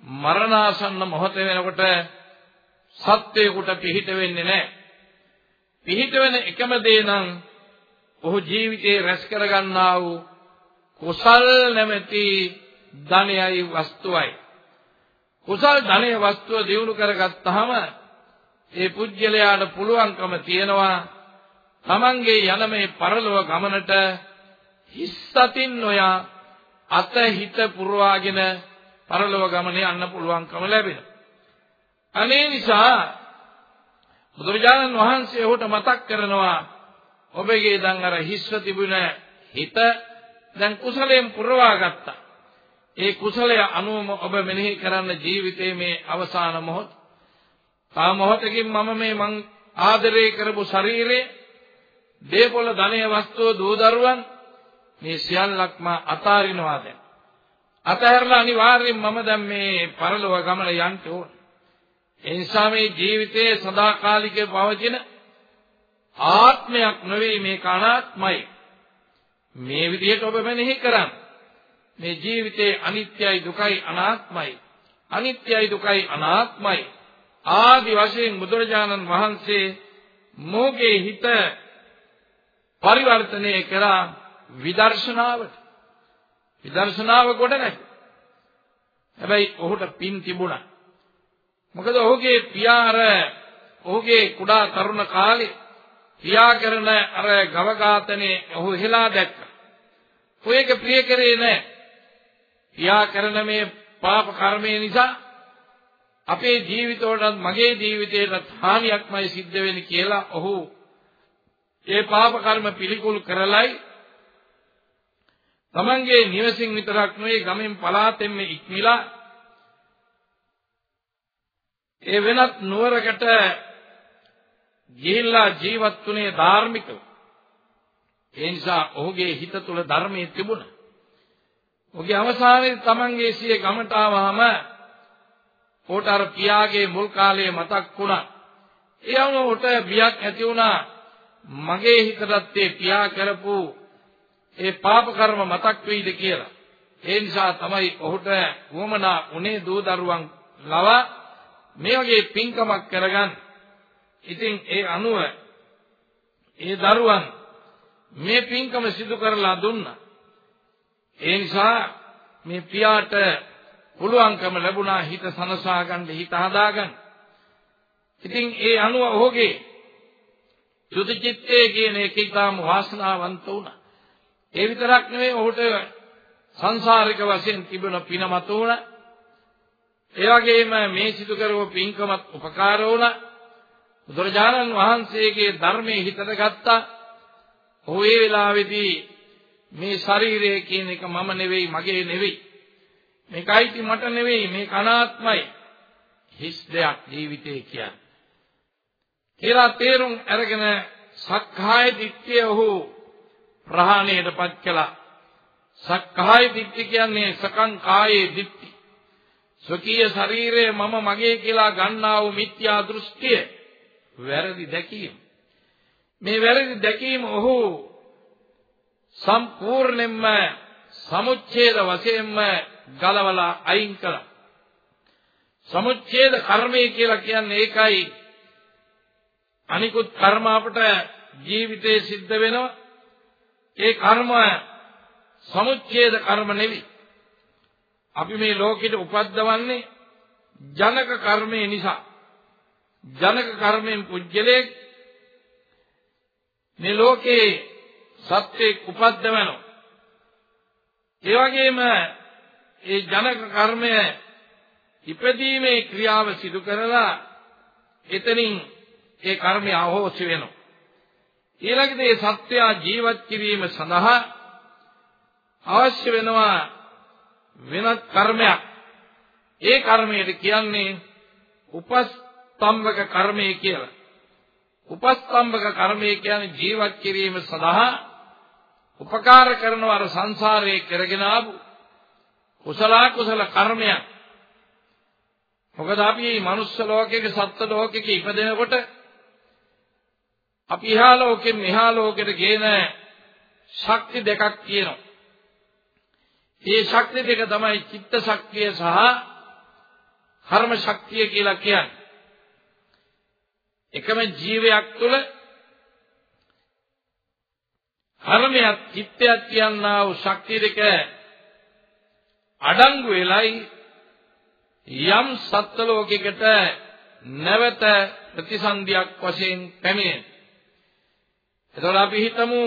B: මරණාසන්න මොහොත වෙනකොට සත්වයකට පිහිට වෙන්නේ නැහැ. පිහිට වෙන එකම දේ නම් ඔහු ජීවිතේ රැස් කරගන්නා වූ කුසල් නැමැති ධනයයි වස්තුවයි. කුසල් ධනය වස්තුව දිනු කරගත්තාම ඒ පුජ්‍යලයාට පුළුවන්කම තියනවා තමන්ගේ යන මේ පරලොව ගමනට හිස්සතින් නොයා අත හිත පුරවාගෙන පරලොව ගමනේ යන්න පුළුවන්කම ලැබෙනවා. අනේ නිසා බුදුරජාණන් වහන්සේ ඔහුට මතක් කරනවා ඔබගේ දැන් අර හිස්ව තිබුණ හිත දැන් කුසලයෙන් පුරවා ගත්තා. ඒ කුසලය අනුවම ඔබ මෙනෙහි කරන්න ජීවිතයේ මේ අවසාන මොහොත. තා මොහොතකින් මම මේ මං ආදරය කරපු ශරීරේ දේපොළ ධනය වස්තුව දූ දරුවන් මේ සියල්ලක්ම අතාරිනවා දැන්. අතහැරලා අනිවාර්යෙන් මම දැන් මේ පරලොව ගමන යන්න ඕන. ඒ නිසා මේ ජීවිතයේ සදාකාලිකව පවතින ආත්මයක් නෙවෙයි මේක අනාත්මයි. මේ විදිහට ඔබ මෙනෙහි කරන්න. මේ ජීවිතේ අනිත්‍යයි දුකයි අනාත්මයි. අනිත්‍යයි දුකයි අනාත්මයි. ආදි වශයෙන් බුදුරජාණන් වහන්සේ මොගේ හිත පරිවර්තනය කරා විදර්ශනාවට. විදර්ශනාව කොට නැහැ. හැබැයි ඔහුට පින් තිබුණා. මොකද ඔහුගේ පියා අර ඔහුගේ කුඩා තරුණ කාලේ පියා කරන අර ගව ඝාතනේ ඔහු හෙලා දැක්කා. ඔයක ප්‍රිය කරේ නැහැ. පියා කරන මේ පාප කර්මය නිසා අපේ ජීවිතවලට මගේ ජීවිතේට හානියක්මයි සිද්ධ වෙන්නේ කියලා ඔහු ඒ පාප කර්ම පිළිකුල් කරලයි තමන්ගේ නිවසින් විතරක් නෙවෙයි ගමෙන් පලාතෙන්ම ඉක්මිලා ඒ වෙනත් නුවරකට ගිහිල්ලා ජීවත් වුණේ ධාර්මිකව. ඒ නිසා ඔහුගේ හිත තුළ ධර්මයේ තිබුණා. ඔහුගේ අවසානයේ තමන්ගේ සිය ගමට ආවහම ඔහුට අර පියාගේ මුල් කාලයේ මතක් වුණා. ඒ අනුව ඔහුට බියක් ඇති වුණා. මගේ හිතටත් ඒ පියා කරපු ඒ පාප කර්ම මතක් වෙයිද කියලා. ඒ නිසා තමයි ඔහුට වමනා උනේ දූ දරුවන් ලවා මේ වගේ පින්කමක් කරගන්න. ඉතින් ඒ අනුව ඒ දරුවන් මේ පින්කම සිදු කරලා දුන්නා. ඒ නිසා මේ පියාට පුළුවන්කම ලැබුණා හිත සනසා ගන්න හිත හදා ගන්න. ඉතින් ඒ අනුව ඔහුගේ සුදුචිත්තේ කියන එක ඊටාම වාසනාවන්ත වුණා. ඒ විතරක් නෙවෙයි ඔහුට සංසාරික වශයෙන් තිබුණ පිනමත වුණා. ඒ වගේම මේ සිදු කරව පින්කමත් උපකාර වුණා. බුදුරජාණන් වහන්සේගේ ධර්මයේ හිතට ගත්තා. ඔහු ඒ වෙලාවේදී මේ ශරීරය කියන එක මම නෙවෙයි මගේ නෙවෙයි. මේකයි මට නෙවෙයි මේක අනාත්මයි. හිස් දෙයක් ජීවිතේ කියන්නේ. කියලා තේරුම් අරගෙන සක්කාය දිට්ඨිය ඔහු ප්‍රහාණයටපත් කළා. සක්කාය දිට්ඨිය කියන්නේ සකං කායේ දිට්ඨි. ස්වකීය ශරීරය මම මගේ කියලා ගන්නා වූ මිත්‍යා දෘෂ්ටිය වැරදි දැකීම. මේ වැරදි දැකීම ඔහු සම්පූර්ණයෙන්ම සමුච්ඡේද වශයෙන්ම ගලවලා අයින් කළා. සමුච්ඡේද කර්මය කියලා කියන්නේ ඒකයි. අනිකුත් කර්ම අපට ජීවිතේ සිද්ධ වෙනවා. ඒ කර්ම සමුච්ඡේද කර්ම නෙවෙයි. අපි මේ ලෝකෙට උපද්දවන්නේ ජනක කර්මය නිසා. ජනක කර්මයෙන් පුජ්‍යලේ මේ ලෝකේ සත්‍යෙක් උපද්දවනවා. ඒ වගේම ඒ ජනක කර්මය ඉපදීමේ ක්‍රියාව සිදු කරලා එතනින් ඒ කර්මය අහෝසි වෙනවා. ඊළඟට මේ සත්‍යය ජීවත් කිරීම සඳහා අවශ්‍ය වෙනවා වෙනත් කර්මයක්. ඒ කර්මයට කියන්නේ උපස්තම්භක කර්මය කියලා. උපස්තම්භක කර්මය කියන්නේ ජීවත් කිරීම සඳහා උපකාර කරන අර සංසාරයේ කරගෙන ආපු කුසල කුසල කර්මයක්. මොකද අපි මේ මනුස්ස ලෝකයක සත්ත්ව ලෝකයක ඉපදෙනකොට අපි ඉහා ලෝකෙන් මෙහා ලෝකෙට ගේන ශක්ති දෙකක් තියෙනවා. මේ ශක්ති දෙක තමයි චිත්ත ශක්තිය සහ කර්ම ශක්තිය කියලා කියන්නේ. එකම ජීවයක් තුළ කර්මයක් චිත්තයක් කියනා වූ ශක්තිය දෙක අඩංගු වෙලයි යම් සත්ත්ව ලෝකයකට නැවත ප්‍රතිසන්දියක් වශයෙන් පැමිණෙන. එතකොට අපි හිතමු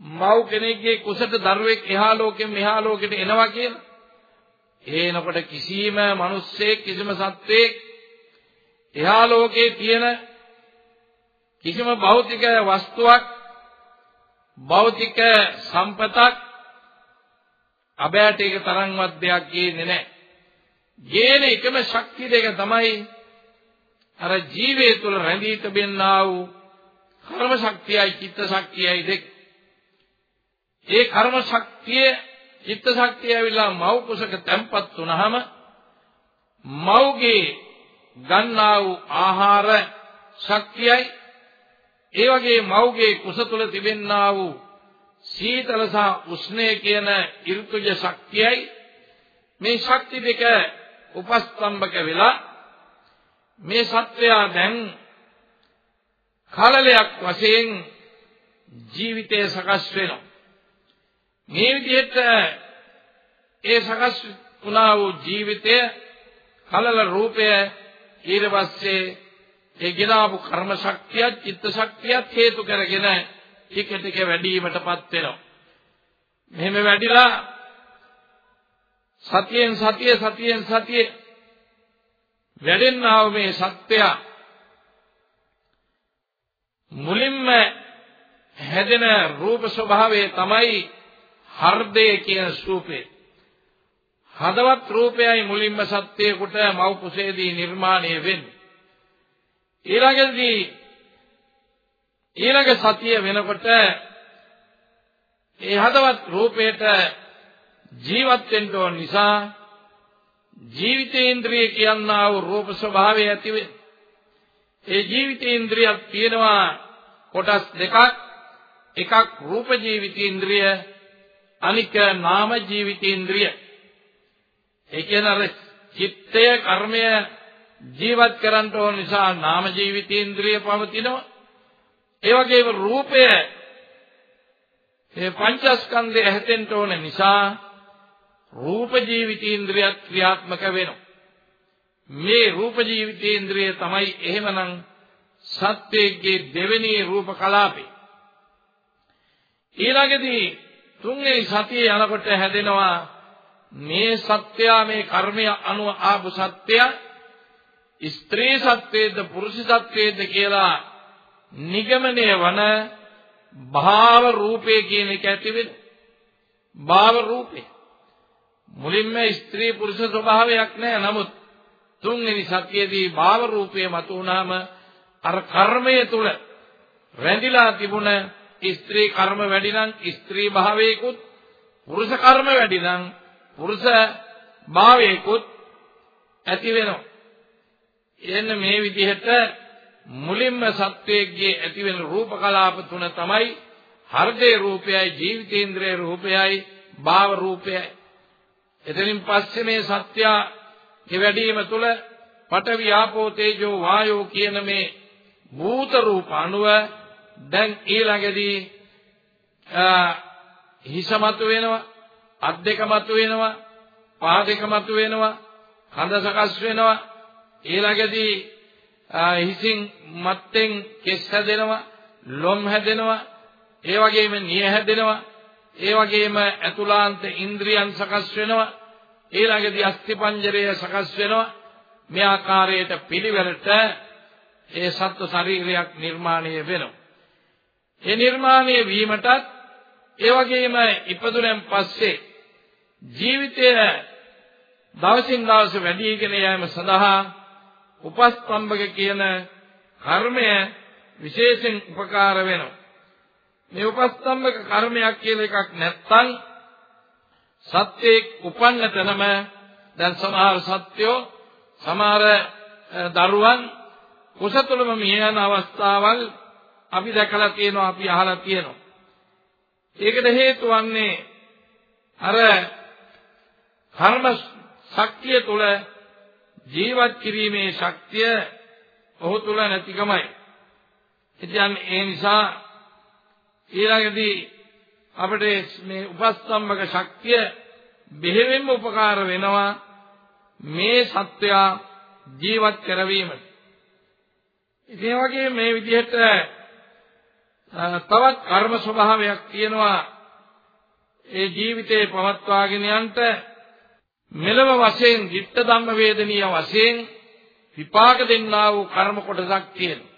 B: මව් කෙනෙක්ගේ කුසට දරුවෙක් එහා ලෝකෙන් මෙහා ලෝකෙට එනවා කියලා. එනකොට කිසිම මිනිස්සෙක් කිසිම සත්වෙක් එහා ලෝකේ තියෙන කිසිම භෞතික වස්තුවක් භෞතික සම්පතක් අබෑට එක තරම්වත් දෙයක් ගේන්නේ නැහැ. ගේන එකම ශක්තිය දෙක තමයි අර ජීවය තුළ රැඳී තිබෙනා වූ කර්ම ශක්තියයි චිත්ත ශක්තියයි දෙක. ඒ කර්ම ශක්තිය චිත්ත ශක්තිය ඇවිල්ලා මව් කුසක තැම්පත් වුනහම මව්ගේ ගන්නා වූ ආහාර ශක්තියයි. ඒ වගේ මව්ගේ කුස තුල තිබෙන්නා වූ සීතල සහ උෂ්ණය කියන ඍතුජ ශක්තියයි. මේ ශක්ති දෙක උපස්තම්භක වෙලා මේ සත්වයා දැන් කලලයක් වශයෙන් ජීවිතය සකස් වෙනවා. මේ විදිහට ඒ සකස් වුණා වූ ජීවිතය කලල රූපය ඊට පස්සේ ඒ ගෙනාවු කර්ම ශක්තියත් චිත්ත ශක්තියත් හේතු කරගෙන ටික ටික වැඩිවීමටපත් වෙනවා. මෙහෙම වැඩිලා සතියෙන් සතිය සතියෙන් සතිය වැඩෙන්නා වූ මේ සත්‍යය මුලින්ම හැදෙන රූප ස්වභාවය තමයි හර්දය කියන ස්වરૂපේ. හදවත් රූපයයි මුලින්ම සත්‍යයකට මව් කුසේදී නිර්මාණය වෙන්නේ. ඊළඟදී ඊළඟ සතිය වෙනකොට ඒ හදවත් රූපයට ජීවත් වෙන්න ඕන නිසා ජීවිතේන්ද්‍රිය කියනා වූ රූප ස්වභාවය ඇති වේ. ඒ ජීවිතේන්ද්‍රියක් තියෙනවා කොටස් දෙකක්. එකක් රූප ජීවිතේන්ද්‍රිය අනික නාම ජීවිතේන්ද්‍රිය. ඒ කියන්නේ අර චිත්තය කර්මය ජීවත් කරන්න ඕන නිසා නාම ජීවිතේන්ද්‍රිය පවතිනවා. ඒ වගේම රූපය මේ පංචස්කන්ධය හැතෙන්න ඕන නිසා රූප ජීවිතේන්ද්‍රියත් ක්‍රියාත්මක වෙනවා. මේ රූප ජීවිතේන්ද්‍රිය තමයි එහෙමනම් සත්‍යයේ දෙවෙනි රූප කලාපේ. ඊළඟදී තුන්වෙනි සතියේ යනකොට හැදෙනවා මේ සත්‍යය මේ කර්මය අනුව ආපු සත්‍යය ස්ත්‍රී සත්වයේද පුරුෂ සත්වයේද කියලා නිගමනය වන භාව රූපේ කියන එක ඇති වෙන භාව රූපේ මුලින්ම ස්ත්‍රී පුරුෂ ස්වභාවයක් නැහැ නමුත් තුන්වෙනි සත්‍යයේදී භාව රූපේ මතු වුණාම අර කර්මය තුල රැඳිලා තිබුණ ස්ත්‍රී කර්ම වැඩි නම් ස්ත්‍රී භාවයකුත් පුරුෂ කර්ම වැඩි නම් පුරුෂ භාවයකුත් ඇති වෙනවා. එන්න මේ විදිහට මුලින්ම සත්වයේගේ ඇති වෙන රූප කලාප තුන තමයි හෘදේ රූපයයි ජීවිතේන්ද්‍රයේ රූපයයි භාව රූපයයි. එතනින් පස්සේ මේ සත්‍යයේ වැඩිම තුල පඨවි ආපෝ තේජෝ වායෝ කියන මේ භූත රූප අණුව දැන් ඊළඟදී හිස මතු වෙනවා අත් දෙක මතු වෙනවා පා දෙක මතු වෙනවා කඳ සකස් වෙනවා. ඊළඟදී හිසින් මත්තෙන් කෙස් හැදෙනවා ලොම් හැදෙනවා ඒ වගේම නිය හැදෙනවා ඒ වගේම අතුලාන්ත ඉන්ද්‍රියන් සකස් වෙනවා. ඊළඟදී අස්ථිපංජරය සකස් වෙනවා. මේ ආකාරයට පිළිවෙලට ඒ සත්ව ශරීරයක් නිර්මාණය වෙනවා. ඒ නිර්මාණය වීමටත් ඒ වගේම ඉපදුනෙන් පස්සේ ජීවිතය දවසින් දවස වැඩිගෙන යාම සඳහා උපස්තම්භක කියන කර්මය විශේෂයෙන් උපකාර වෙනවා. මේ උපස්තම්භක කර්මයක් කියලා එකක් නැත්තම් සත්‍යයේ උපන්න තැනම දැන් සමහර සත්‍යෝ සමහර දරුවන් කුසතුලම මිය යන අවස්ථාවල් අපි දැකලා තියෙනවා අපි අහලා තියෙනවා. ඒකට හේතු වන්නේ අර කර්ම ශක්තිය තුළ ජීවත් කිරීමේ ශක්තිය ඔහු තුල නැතිකමයි. ඉතින් ඒ නිසා ඊළඟදී අපිට මේ උපස්තම්භක ශක්තිය බෙහෙවින්ම උපකාර වෙනවා මේ සත්වයා ජීවත් කරවීමට. ඉතින් වගේ මේ විදිහට තවත් කර්ම ස්වභාවයක් තියෙනවා ඒ ජීවිතේ පවත්වාගෙන යන්නට මෙලව වශයෙන් ධිට්ඨ ධම්ම වේදනීය වශයෙන් විපාක දෙන්නා වූ කර්ම කොටසක් තියෙනවා.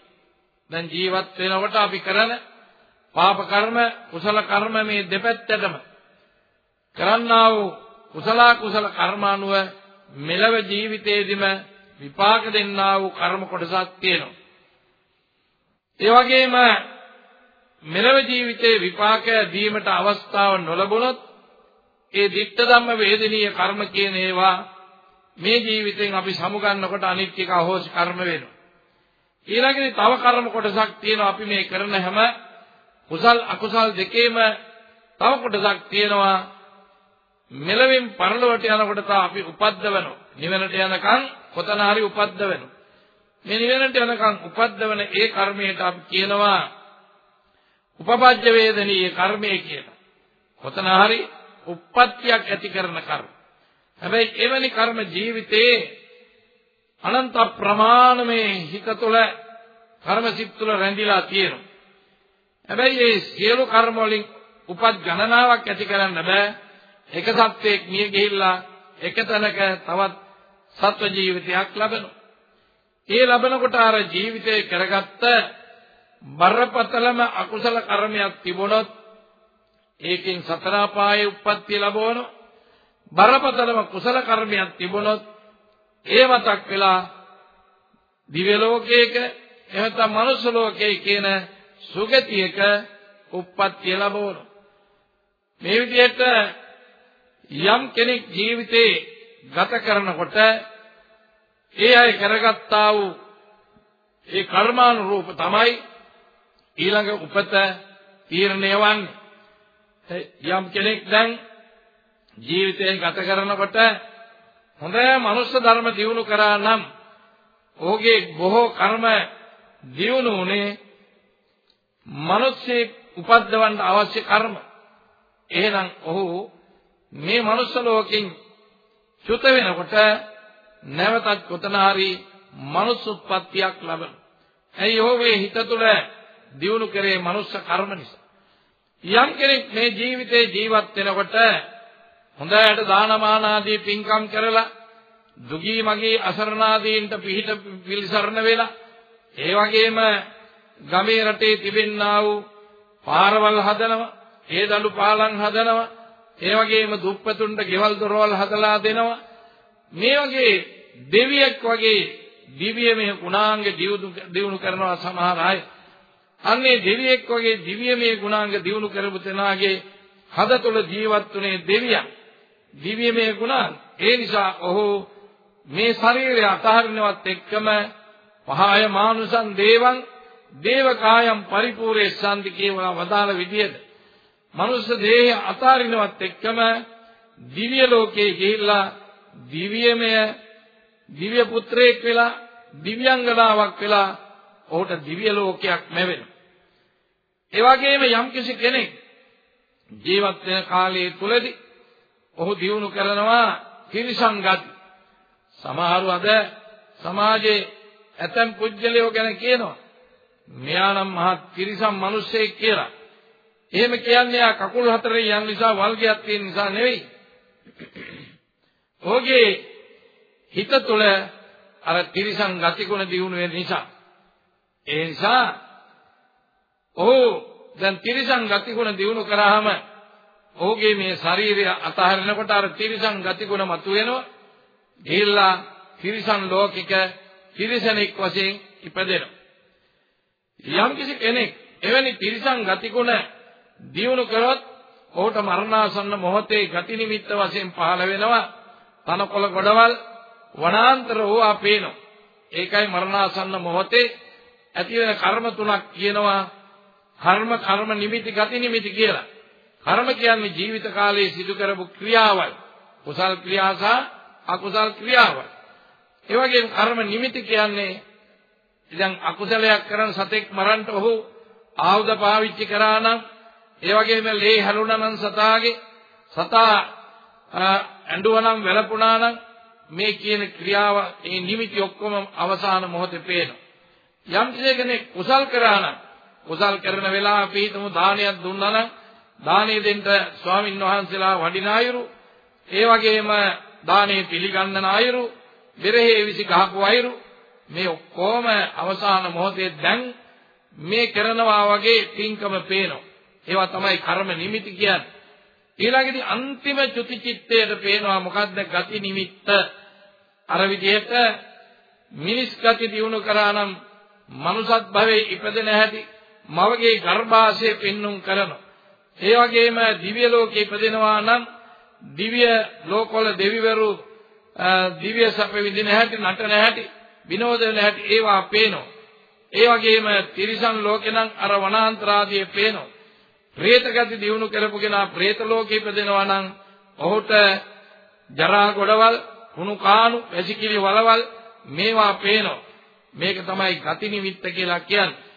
B: දැන් ජීවත් වෙනකොට අපි කරන පාප කර්ම කුසල කර්ම මේ දෙපැත්තටම කරන්නා වූ කුසල කුසල කර්ම අනුව මෙලව ජීවිතයේදීම විපාක දෙන්නා වූ කර්ම කොටසක් තියෙනවා. ඒ වගේම මෙලව ජීවිතේ විපාක දීමට අවස්ථාව නොලබුණොත් ඒ ditta ධම්ම වේදනීය කර්ම කියන ඒවා මේ ජීවිතෙන් අපි සමුගන්නකොට අනිත් එක අහෝසි කර්ම වෙනවා. ඊළඟට තව කර්ම කොටසක් තියෙනවා අපි මේ කරන හැම කුසල් අකුසල් දෙකේම තව කොටසක් තියෙනවා මෙලවෙන් පරලොවට යනකොට අපි උපද්දවනවා. නිවනට යනකම් කොතන හරි උපද්දවනවා. මේ නිවනට යනකම් උපද්දවන ඒ කර්මයට අපි කියනවා උපපජ්ජ වේදනීය කර්මය කියලා. කොතන හරි උප්පත්තියක් ඇති කරන කර්ම. හැබැයි එවැනි කර්ම ජීවිතේ අනන්ත ප්‍රමාණමේ හිත තුළ කර්ම සිත් තුළ රැඳිලා තියෙනවා. හැබැයි මේ සියලු කර්ම වලින් උපත් ගණනාවක් ඇති කරන්න බෑ. එක සත්වයක් මිය ගිහිල්ලා එක තැනක තවත් සත්ව ජීවිතයක් ලබනවා. ඒ ලබනකොට අර ජීවිතේ කරගත්ත බරපතලම අකුසල කර්මයක් තිබුණොත් ඒකෙන් සතර පායේ උප්පත්තිය ලැබවනවා. බරපතලම කුසල කර්මයක් තිබුණොත් ඒ මතක් වෙලා දිව්‍ය ලෝකයක එහෙනම් මනුස්ස ලෝකයේ කියන සුගතියක උප්පත්තිය ලැබවනවා. මේ විදිහට යම් කෙනෙක් ජීවිතේ ගත කරනකොට ඒ අය කරගත්තා වූ ඒ කර්මානුරූප තමයි ඊළඟ උපත තීරණය වන්නේ යම් කෙනෙක් දැන් ජීවිතය ගත කරනකොට හොඳ මනුෂ්‍ය ධර්ම දියුණු කරා නම් ඔහුගේ බොහෝ කර්ම දියුණු උනේ මිනිස්සේ උපද්දවන්න අවශ්‍ය කර්ම එහෙනම් ඔහු මේ මනුස්ස ලෝකෙන් චුත වෙනකොට නැවතත් කොතන හරි මනුස්ස උත්පත්තියක් ලබන. ඇයි ඔහුගේ හිත තුළ දියුණු කරේ මනුස්ස කර්ම නිසා. යම් කෙනෙක් මේ ජීවිතේ ජීවත් වෙනකොට හොඳට දානමාන ආදී පින්කම් කරලා දුගී මගේ අසරණාදීන්ට පිහිට පිළිසරණ වෙලා ඒ වගේම ගමේ රටේ තිබෙන්නා වූ පාරවල් හදනවා ඒ දඬු පාලම් හදනවා ඒ වගේම දුප්පතුන්ට ගෙවල් දොරවල් හදලා දෙනවා. මේ වගේ දෙවියෙක් වගේ දිව්‍යමය ගුණාංග දියුණු කරනවා සමහර අය. අන්නේ දෙවියෙක් වගේ දිව්‍යමය ගුණාංග දියුණු කරපු තැනාගේ හද තුළ ජීවත් වුණේ දෙවියන් දිව්‍යමය ගුණාංග ඒ නිසා ඔහු මේ ශරීරය අතහරිනවත් එක්කම පහය මානුසං දේවං දේවකායම් පරිපූර්ණේ සම්දි කියවලා වදාළ විදියට මනුෂ්‍ය දේහය අතාරිනවත් එක්කම දිව්‍ය ලෝකයේ ගිහිල්ලා දිව්‍යමය දිව්‍ය පුත්‍රයෙක් වෙලා දිව්‍යංගනාවක් වෙලා ඔහුට දිව්‍ය ලෝකයක් ලැබෙනවා. ඒ වගේම යම්කිසි කෙනෙක් ජීවත් වෙන කාලයේ තුලදී ඔහු දියුණු කරනවා තිරිසන් ගති. සමහරව අද සමාජයේ ඇතම් පුජ්‍යලයෝ ගැන කියනවා මෙයා නම් මහත් තිරිසන් මිනිසෙක් කියලා. එහෙම කියන්නේ ආ කකුල් හතරේ යන නිසා වල්ගයක් තියෙන නිසා නෙවෙයි. ඔහුගේ හිත තුළ අර තිරිසන් ගතිගුණ දියුණු වෙන නිසා. ඒ නිසා ඔහු දැන් තිරිසන් ගතිගුණ දියුණු කරාම ඔහුගේ මේ ශරීරය අතහරිනකොට අර තිරිසන් ගතිගුණ මතුවෙනවා. ගිහිල්ලා තිරිසන් ලෝකික තිරිසනෙක් වශයෙන් ඉපදෙනවා. යම්කිසි කෙනෙක් එවැනි තිරිසන් ගතිගුණ දියුණු කරොත් ඔහුට මරණාසන්න මොහොතේ ගති නිමිත්ත වශයෙන් පහළ වෙනවා තනකොළ ගොඩවල් වනාන්තර ඕවා පේනවා ඒකයි මරණාසන්න මොහොතේ ඇති වෙන කර්ම තුනක් කියනවා කර්ම කර්ම නිමිති ගති නිමිති කියලා. කර්ම කියන්නේ ජීවිත කාලයේ සිදු කරපු ක්‍රියාවල් කුසල් ක්‍රියා සහ අකුසල් ක්‍රියාවල් ඒ වගේම කර්ම නිමිති කියන්නේ දැන් අකුසලයක් කරන සතෙක් මරන්න ඔහු ආයුධ පාවිච්චි කරා නම් ඒ වගේම ලේ හැලුණා නම් සතාගේ සතා ඇඬුවා නම් වැළපුණා නම් මේ කියන ක්‍රියාව ඒ නිමිති ඔක්කොම අවසාන මොහොතේ පේනවා. යම් කෙනෙක් කුසල් කරා නම් කුසල් කරන වෙලාව අපි හිතමු දානයක් දුන්නා නම් දානේ දෙන්න ස්වාමින් වහන්සේලා වඩින අයුරු ඒ වගේම දානේ පිළිගන්නන අයුරු බෙරහේ විසි ගහපු අයුරු මේ ඔක්කොම අවසාන මොහොතේ දැන් මේ කරනවා වගේ පින්කම පේනවා. ඒවා තමයි කර්ම නිමිති කියන්නේ. ඊළඟදී අන්තිම චුති චිත්තයට පේනවා මොකද්ද ගති නිමිත්ත? අර විදිහට මිනිස් ගති දිනු කරා නම් මනුසත් භවයේ ඉපදෙන හැටි මවගේ ගර්භාෂයේ පෙන්눔 කරනවා. ඒ වගේම දිව්‍ය ලෝකේ ඉපදෙනවා නම් දිව්‍ය ලෝකවල දෙවිවරු දිව්‍ය සැප විඳින හැටි නටන හැටි විනෝද වෙන හැටි ඒවා පේනවා. ඒ වගේම තිරිසන් ලෝකේ නම් අර වනාන්තර ආදී පේනවා. പ്രേත ගති දිනු කරපු කෙනා പ്രേත ලෝකේ ඉපදෙනවා නම් ඔහුට ජරා ගොඩවල්, කුණු කාණු, වැසිකිලි වලවල් මේවා පේනවා. මේක තමයි ගති නිමිත්ත කියලා කියන්නේ.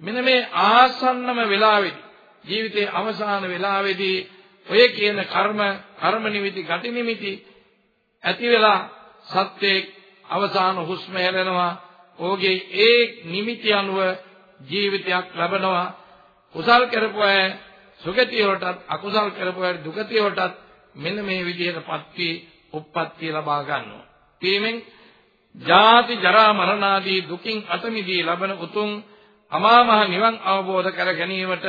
B: මෙන්න මේ ආසන්නම වෙලාවේදී ජීවිතයේ අවසාන වෙලාවේදී ඔය කියන කර්ම කර්ම නිමිති ගති නිමිති ඇති වෙලා සත්‍යයේ අවසාන හුස්ම හැරෙනවා ඕගේ ඒ නිමිති අනුව ජීවිතයක් ලැබෙනවා කුසල් කරපු අය සුගතිය වලටත් අකුසල් කරපු අය දුගතිය වලටත් මෙන්න මේ විදිහටපත් වී උප්පත්තිය ලබා ගන්නවා. ඊමෙන් ජාති ජරා මරණ ආදී දුකින් අත මිදී ලබන උතුම් අමා මහ නිවන් අවබෝධ කර ගැනීමට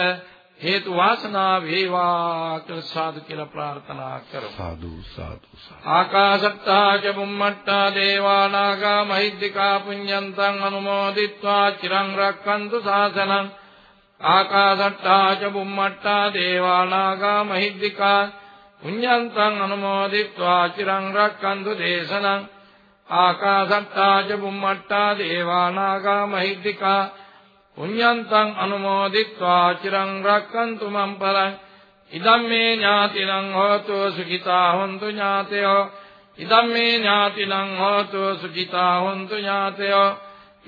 B: හේතු වාසනා වේවා කියලා සාදු කියලා ප්‍රාර්ථනා කරමු.
A: සාදු සාදු
B: ආකාශත්තා ච බුම්මත්තා දේවා නාග මහිද්దికා පුඤ්ඤන්තං අනුමෝදිත්වා චිරං රක්칸තු සාසනං. ආකාශත්තා ච බුම්මත්තා දේවා නාග මහිද්దికා පුඤ්ඤන්තං අනුමෝදිත්වා චිරං රක්칸තු දේශනං. ආකාශත්තා ච බුම්මත්තා දේවා නාග මහිද්దికා පුඤ්ඤන්තං අනුමෝදිත්වා චිරං රක්칸තු මම් පරං ඉදම් මේ ඥාතිනං හෝතු සුඛිතා හොන්තු ඥාතයෝ ඉදම් මේ ඥාතිනං හෝතු සුඛිතා හොන්තු ඥාතයෝ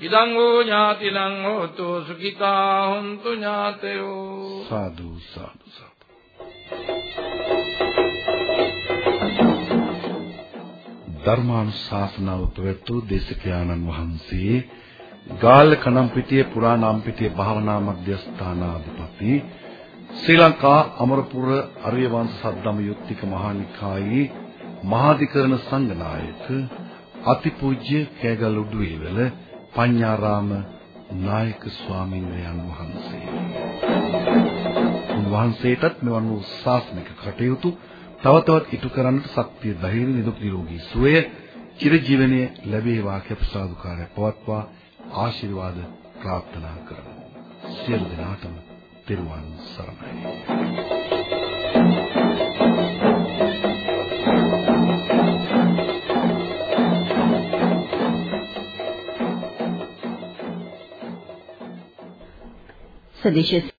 B: ඉදං වූ ඥාතිනං හෝතු සුඛිතා හොන්තු ඥාතයෝ
A: සාදු සාදු සාදු. ධර්මානුශාසනාව ප්‍රවතු දේශකයාණන් වහන්සේ ගාල්ල කනම්පිටිය පුරාණම්පිටිය භාවනා මධ්‍යස්ථානාධිපති ශ්‍රී ලංකා අමරපුර අරිය වංශ සද්ධම යුක්තික මහානිකායේ මහාධිකරණ සංඝනායක අතිපූජ්‍ය කෑගල් උඩුවේවල පඤ්ඤාරාම නායක ස්වාමීන් වහන්සේ. උන්වහන්සේටත් මෙවන් වූ ශාසනික කටයුතු තව තවත් ඉටු කරන්නට ශක්තිය ධෛර්ය නිදුක් නිරෝගී සුවය චිරජීවනයේ ලැබේවා කැප සාදුකාරය පවත්වා. ආශිර්වාද ප්‍රාර්ථනා කරමු. සියලු දෙනාටම තෙරුවන් සරණයි.
C: සදේශ